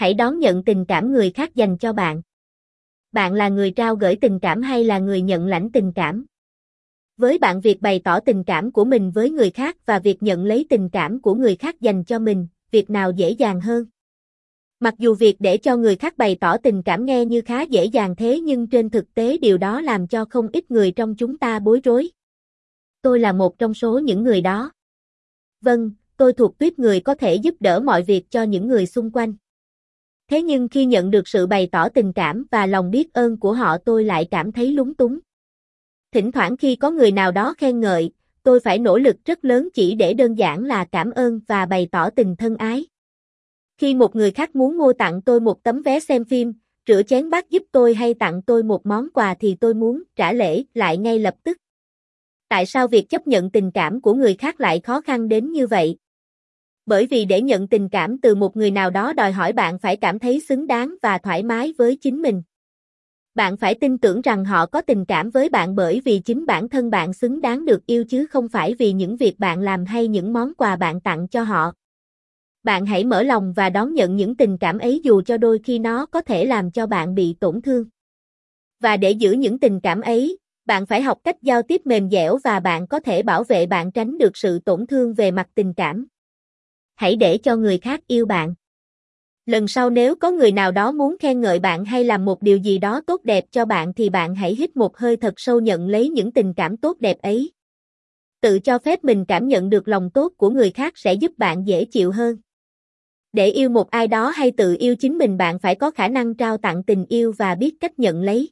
Hãy đón nhận tình cảm người khác dành cho bạn. Bạn là người trao gửi tình cảm hay là người nhận lãnh tình cảm? Với bạn việc bày tỏ tình cảm của mình với người khác và việc nhận lấy tình cảm của người khác dành cho mình, việc nào dễ dàng hơn? Mặc dù việc để cho người khác bày tỏ tình cảm nghe như khá dễ dàng thế nhưng trên thực tế điều đó làm cho không ít người trong chúng ta bối rối. Tôi là một trong số những người đó. Vâng, tôi thuộc tuyết người có thể giúp đỡ mọi việc cho những người xung quanh. Thế nhưng khi nhận được sự bày tỏ tình cảm và lòng biết ơn của họ tôi lại cảm thấy lúng túng. Thỉnh thoảng khi có người nào đó khen ngợi, tôi phải nỗ lực rất lớn chỉ để đơn giản là cảm ơn và bày tỏ tình thân ái. Khi một người khác muốn mua tặng tôi một tấm vé xem phim, rửa chén bát giúp tôi hay tặng tôi một món quà thì tôi muốn trả lễ lại ngay lập tức. Tại sao việc chấp nhận tình cảm của người khác lại khó khăn đến như vậy? Bởi vì để nhận tình cảm từ một người nào đó đòi hỏi bạn phải cảm thấy xứng đáng và thoải mái với chính mình. Bạn phải tin tưởng rằng họ có tình cảm với bạn bởi vì chính bản thân bạn xứng đáng được yêu chứ không phải vì những việc bạn làm hay những món quà bạn tặng cho họ. Bạn hãy mở lòng và đón nhận những tình cảm ấy dù cho đôi khi nó có thể làm cho bạn bị tổn thương. Và để giữ những tình cảm ấy, bạn phải học cách giao tiếp mềm dẻo và bạn có thể bảo vệ bạn tránh được sự tổn thương về mặt tình cảm. Hãy để cho người khác yêu bạn. Lần sau nếu có người nào đó muốn khen ngợi bạn hay làm một điều gì đó tốt đẹp cho bạn thì bạn hãy hít một hơi thật sâu nhận lấy những tình cảm tốt đẹp ấy. Tự cho phép mình cảm nhận được lòng tốt của người khác sẽ giúp bạn dễ chịu hơn. Để yêu một ai đó hay tự yêu chính mình bạn phải có khả năng trao tặng tình yêu và biết cách nhận lấy.